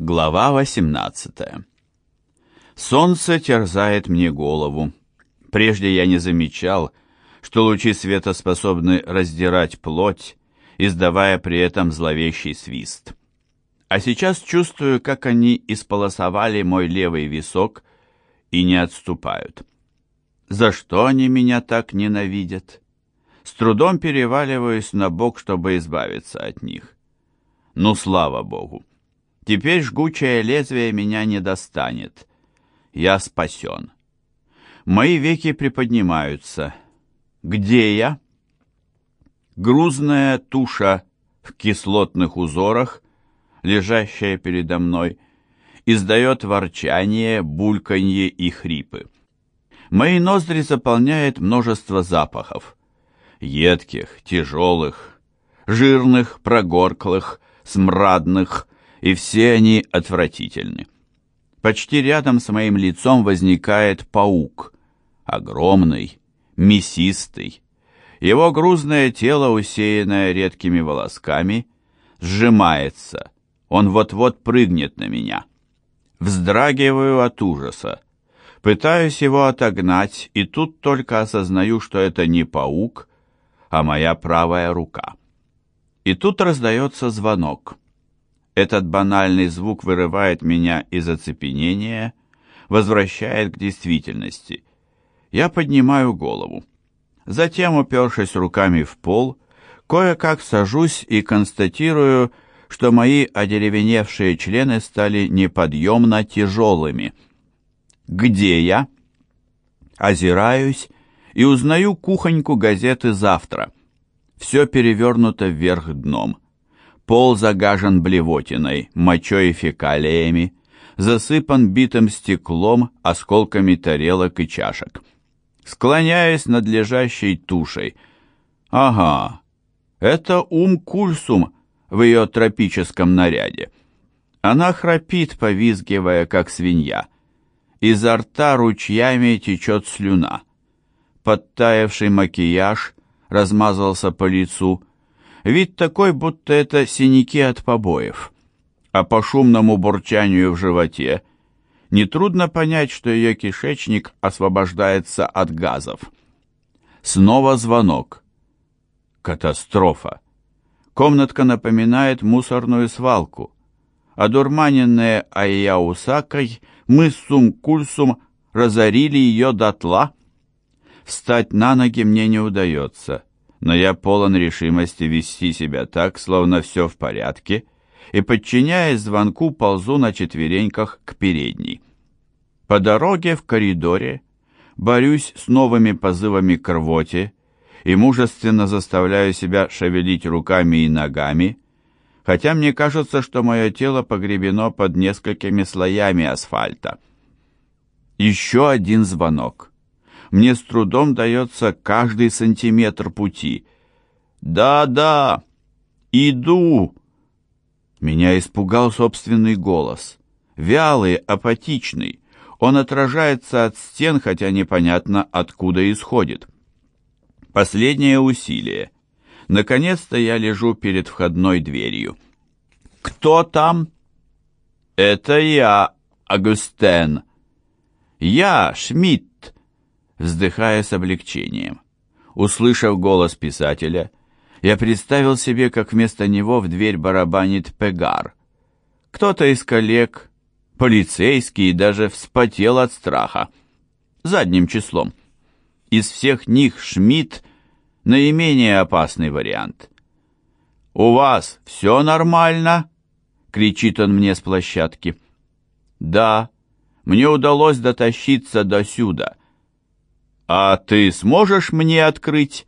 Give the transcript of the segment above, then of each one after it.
Глава 18 Солнце терзает мне голову. Прежде я не замечал, что лучи света способны раздирать плоть, издавая при этом зловещий свист. А сейчас чувствую, как они исполосовали мой левый висок и не отступают. За что они меня так ненавидят? С трудом переваливаюсь на бок, чтобы избавиться от них. Ну, слава богу! Теперь жгучее лезвие меня не достанет. Я спасен. Мои веки приподнимаются. Где я? Грузная туша в кислотных узорах, лежащая передо мной, издает ворчание, бульканье и хрипы. Мои ноздри заполняет множество запахов. Едких, тяжелых, жирных, прогорклых, смрадных, и все они отвратительны. Почти рядом с моим лицом возникает паук, огромный, мясистый. Его грузное тело, усеянное редкими волосками, сжимается. Он вот-вот прыгнет на меня. Вздрагиваю от ужаса. Пытаюсь его отогнать, и тут только осознаю, что это не паук, а моя правая рука. И тут раздается звонок. Этот банальный звук вырывает меня из оцепенения, возвращает к действительности. Я поднимаю голову. Затем, упершись руками в пол, кое-как сажусь и констатирую, что мои одеревеневшие члены стали неподъемно тяжелыми. Где я? Озираюсь и узнаю кухоньку газеты «Завтра». Все перевернуто вверх дном. Пол загажен блевотиной, мочой и фекалиями, засыпан битым стеклом, осколками тарелок и чашек. Склоняясь над лежащей тушей. Ага, это ум-кульсум в ее тропическом наряде. Она храпит, повизгивая, как свинья. Изо рта ручьями течет слюна. Подтаявший макияж размазался по лицу, Вид такой, будто это синяки от побоев. А по шумному бурчанию в животе нетрудно понять, что ее кишечник освобождается от газов. Снова звонок. Катастрофа. Комнатка напоминает мусорную свалку. Одурманенные Айяусакой, мы с Сумкульсум разорили ее дотла. Встать на ноги мне не удается но я полон решимости вести себя так, словно все в порядке, и, подчиняясь звонку, ползу на четвереньках к передней. По дороге в коридоре борюсь с новыми позывами к рвоте и мужественно заставляю себя шевелить руками и ногами, хотя мне кажется, что мое тело погребено под несколькими слоями асфальта. Еще один звонок мне с трудом дается каждый сантиметр пути. «Да-да, иду!» Меня испугал собственный голос. Вялый, апатичный. Он отражается от стен, хотя непонятно, откуда исходит. Последнее усилие. Наконец-то я лежу перед входной дверью. «Кто там?» «Это я, Агустен». «Я, Шмидт вздыхая с облегчением. Услышав голос писателя, я представил себе, как вместо него в дверь барабанит Пегар. Кто-то из коллег, полицейский, даже вспотел от страха. Задним числом. Из всех них Шмидт — наименее опасный вариант. «У вас все нормально?» — кричит он мне с площадки. «Да, мне удалось дотащиться до сюда. «А ты сможешь мне открыть?»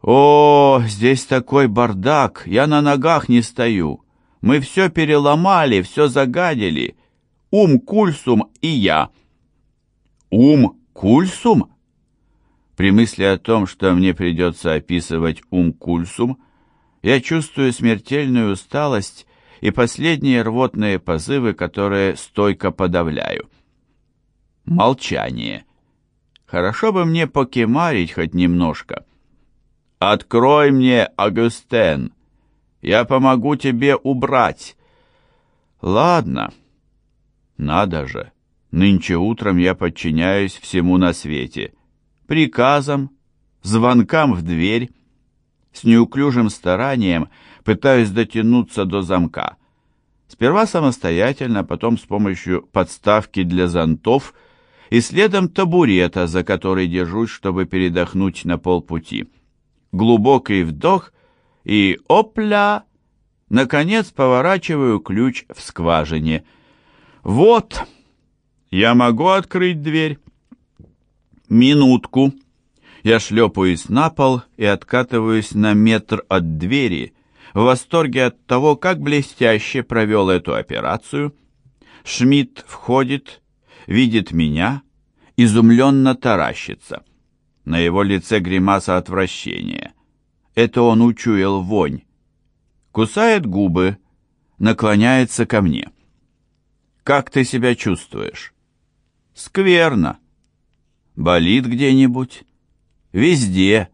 «О, здесь такой бардак, я на ногах не стою. Мы все переломали, все загадили. Ум Кульсум и я». «Ум Кульсум?» При мысли о том, что мне придется описывать ум Кульсум, я чувствую смертельную усталость и последние рвотные позывы, которые стойко подавляю. Молчание. Хорошо бы мне покемарить хоть немножко. «Открой мне, Агустен! Я помогу тебе убрать!» Ладно. Надо же. Нынче утром я подчиняюсь всему на свете. Приказам, звонкам в дверь. С неуклюжим старанием пытаюсь дотянуться до замка. Сперва самостоятельно, потом с помощью подставки для зонтов и следом табурета, за который держусь, чтобы передохнуть на полпути. Глубокий вдох и опля! Наконец поворачиваю ключ в скважине. Вот! Я могу открыть дверь? Минутку. Я шлепаюсь на пол и откатываюсь на метр от двери, в восторге от того, как блестяще провел эту операцию. Шмидт входит, видит меня, изумленно таращится. На его лице гримаса отвращения. Это он учуял вонь. Кусает губы, наклоняется ко мне. «Как ты себя чувствуешь?» «Скверно». «Болит где-нибудь?» Везде.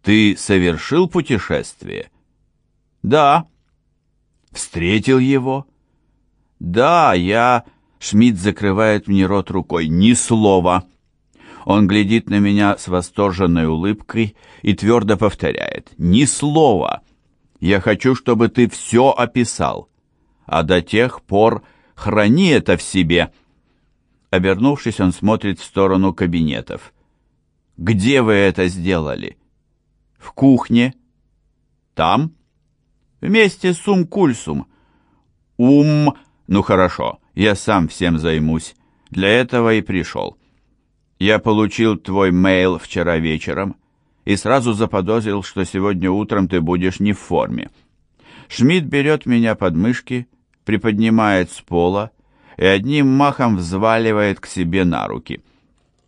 Ты совершил путешествие? Да. Встретил его? Да, я... Шмидт закрывает мне рот рукой. Ни слова. Он глядит на меня с восторженной улыбкой и твердо повторяет. Ни слова. Я хочу, чтобы ты все описал. А до тех пор храни это в себе. Обернувшись, он смотрит в сторону кабинетов. Где вы это сделали? В кухне. Там? Вместе с Умкульсум. Ум... Ну хорошо, я сам всем займусь. Для этого и пришел. Я получил твой мейл вчера вечером и сразу заподозрил, что сегодня утром ты будешь не в форме. Шмидт берет меня под мышки, приподнимает с пола и одним махом взваливает к себе на руки —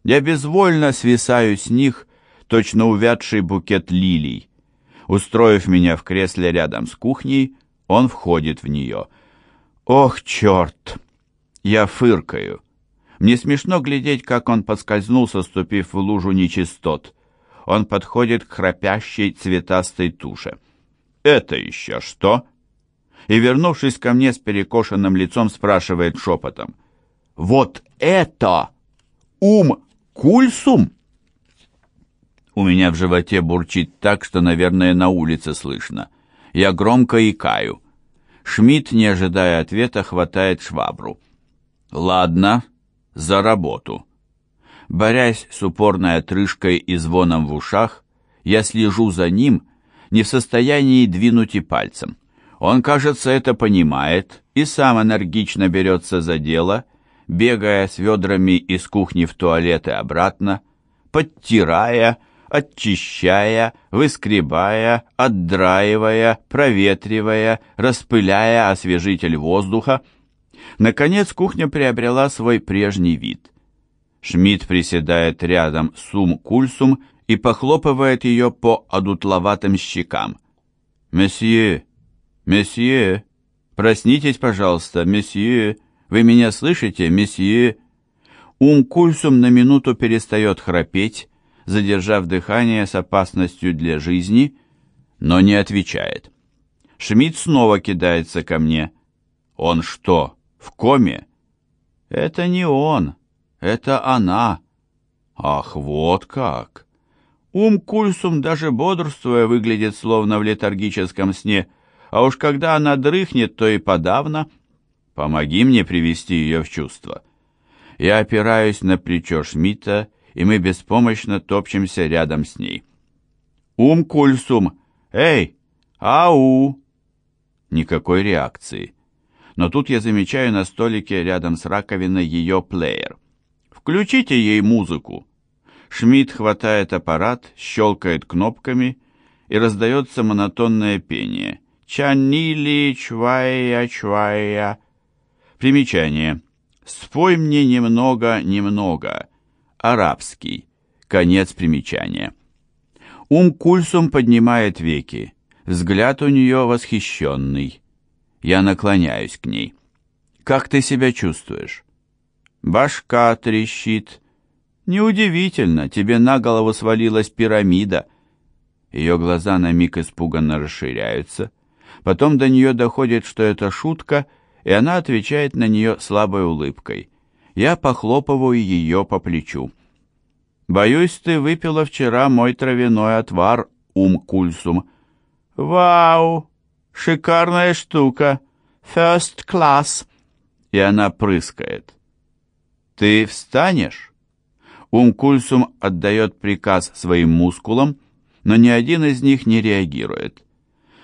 я безвольно свисаю с них, точно увядший букет лилий. Устроив меня в кресле рядом с кухней, он входит в нее. Ох, черт! Я фыркаю. Мне смешно глядеть, как он подскользнулся, ступив в лужу нечистот. Он подходит к храпящей цветастой туше. «Это еще что?» И, вернувшись ко мне с перекошенным лицом, спрашивает шепотом. «Вот это ум Кульсум? У меня в животе бурчит так, что, наверное, на улице слышно. Я громко икаю. Шмидт, не ожидая ответа, хватает швабру. Ладно, за работу. Борясь с упорной отрыжкой и звоном в ушах, я слежу за ним, не в состоянии двинуть и пальцем. Он, кажется, это понимает и сам энергично берется за дело — бегая с ведрами из кухни в туалет и обратно, подтирая, очищая, выскребая, отдраивая, проветривая, распыляя освежитель воздуха. Наконец кухня приобрела свой прежний вид. Шмидт приседает рядом Сум-Кульсум и похлопывает ее по одутловатым щекам. «Месье! Месье! Проснитесь, пожалуйста, месье!» Вы меня слышите, месье?» Ум Кульсум на минуту перестает храпеть, задержав дыхание с опасностью для жизни, но не отвечает. Шмидт снова кидается ко мне. «Он что, в коме?» «Это не он, это она». «Ах, вот как!» Ум Кульсум, даже бодрствуя, выглядит словно в летаргическом сне, а уж когда она дрыхнет, то и подавно — Помоги мне привести ее в чувство. Я опираюсь на плечо Шмидта, и мы беспомощно топчемся рядом с ней. «Ум, Кульсум! Эй! Ау!» Никакой реакции. Но тут я замечаю на столике рядом с раковиной ее плеер. «Включите ей музыку!» Шмидт хватает аппарат, щелкает кнопками, и раздается монотонное пение. «Чанили, чвая, чвая!» Примечание. «Спой мне немного, немного». Арабский. Конец примечания. Ум Кульсум поднимает веки. Взгляд у нее восхищенный. Я наклоняюсь к ней. «Как ты себя чувствуешь?» «Башка трещит». «Неудивительно, тебе на голову свалилась пирамида». Ее глаза на миг испуганно расширяются. Потом до нее доходит, что это шутка, и она отвечает на нее слабой улыбкой. Я похлопываю ее по плечу. «Боюсь, ты выпила вчера мой травяной отвар, ум кульсум». «Вау! Шикарная штука! First class!» И она прыскает. «Ты встанешь?» Умкульсум отдает приказ своим мускулам, но ни один из них не реагирует.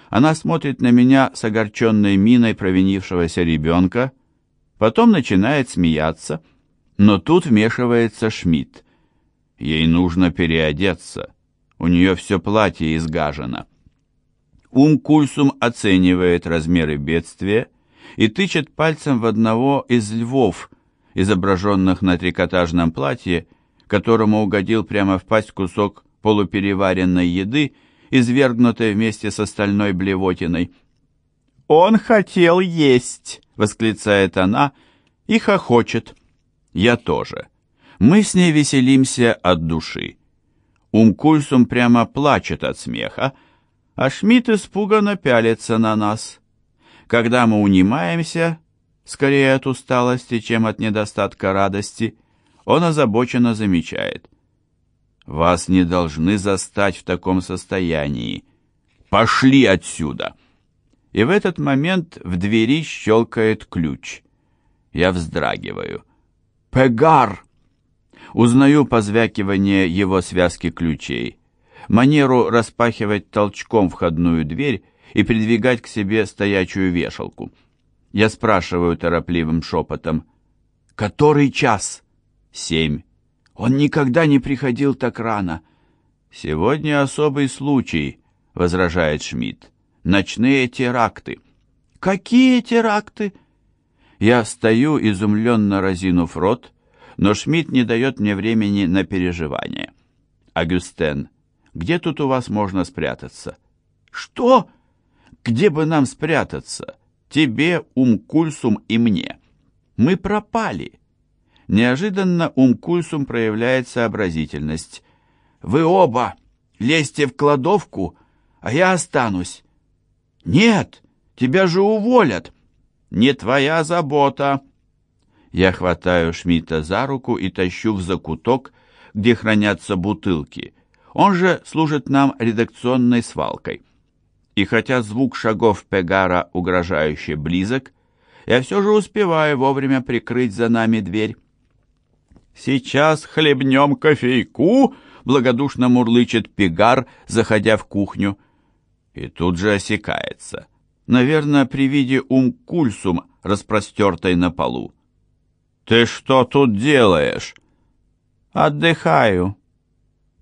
Она смотрит на меня с огорченной миной провинившегося ребенка, потом начинает смеяться, но тут вмешивается Шмидт. Ей нужно переодеться, у нее все платье изгажено. Умкульсум оценивает размеры бедствия и тычет пальцем в одного из львов, изображенных на трикотажном платье, которому угодил прямо в пасть кусок полупереваренной еды, извергнутой вместе с остальной блевотиной. «Он хотел есть!» — восклицает она и хохочет. «Я тоже. Мы с ней веселимся от души. Умкульсум прямо плачет от смеха, а Шмидт испуганно пялится на нас. Когда мы унимаемся, скорее от усталости, чем от недостатка радости, он озабоченно замечает. «Вас не должны застать в таком состоянии. Пошли отсюда!» И в этот момент в двери щелкает ключ. Я вздрагиваю. «Пегар!» Узнаю позвякивание его связки ключей, манеру распахивать толчком входную дверь и придвигать к себе стоячую вешалку. Я спрашиваю торопливым шепотом, «Который час?» Семь. Он никогда не приходил так рано. Сегодня особый случай, возражает Шмидт. Ночные теракты. Какие теракты? Я стою, изумленно разинув рот, но Шмидт не дает мне времени на переживание. Агюстен, где тут у вас можно спрятаться? Что? Где бы нам спрятаться? Тебе, Умкульсум и мне. Мы пропали. Неожиданно Умкульсум проявляет сообразительность. «Вы оба лезьте в кладовку, а я останусь». «Нет, тебя же уволят». «Не твоя забота». Я хватаю Шмидта за руку и тащу в закуток, где хранятся бутылки. Он же служит нам редакционной свалкой. И хотя звук шагов Пегара угрожающе близок, я все же успеваю вовремя прикрыть за нами дверь. «Сейчас хлебнем кофейку!» — благодушно мурлычет Пегар, заходя в кухню. И тут же осекается. Наверное, при виде умкульсум, распростертой на полу. «Ты что тут делаешь?» «Отдыхаю».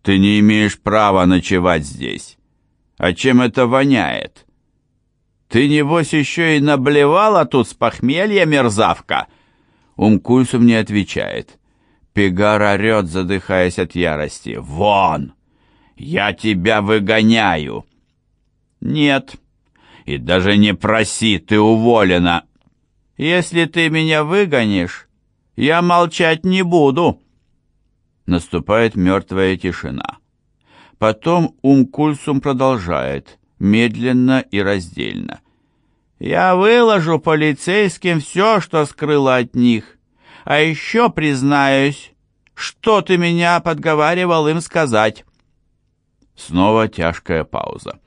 «Ты не имеешь права ночевать здесь. А чем это воняет?» «Ты, небось, еще и наблевала тут с похмелья, мерзавка?» Умкульсум не отвечает. Пегар орет, задыхаясь от ярости. «Вон! Я тебя выгоняю!» «Нет, и даже не проси, ты уволена!» «Если ты меня выгонишь, я молчать не буду!» Наступает мертвая тишина. Потом Умкульсум продолжает, медленно и раздельно. «Я выложу полицейским все, что скрыла от них. А еще признаюсь, что ты меня подговаривал им сказать?» Снова тяжкая пауза.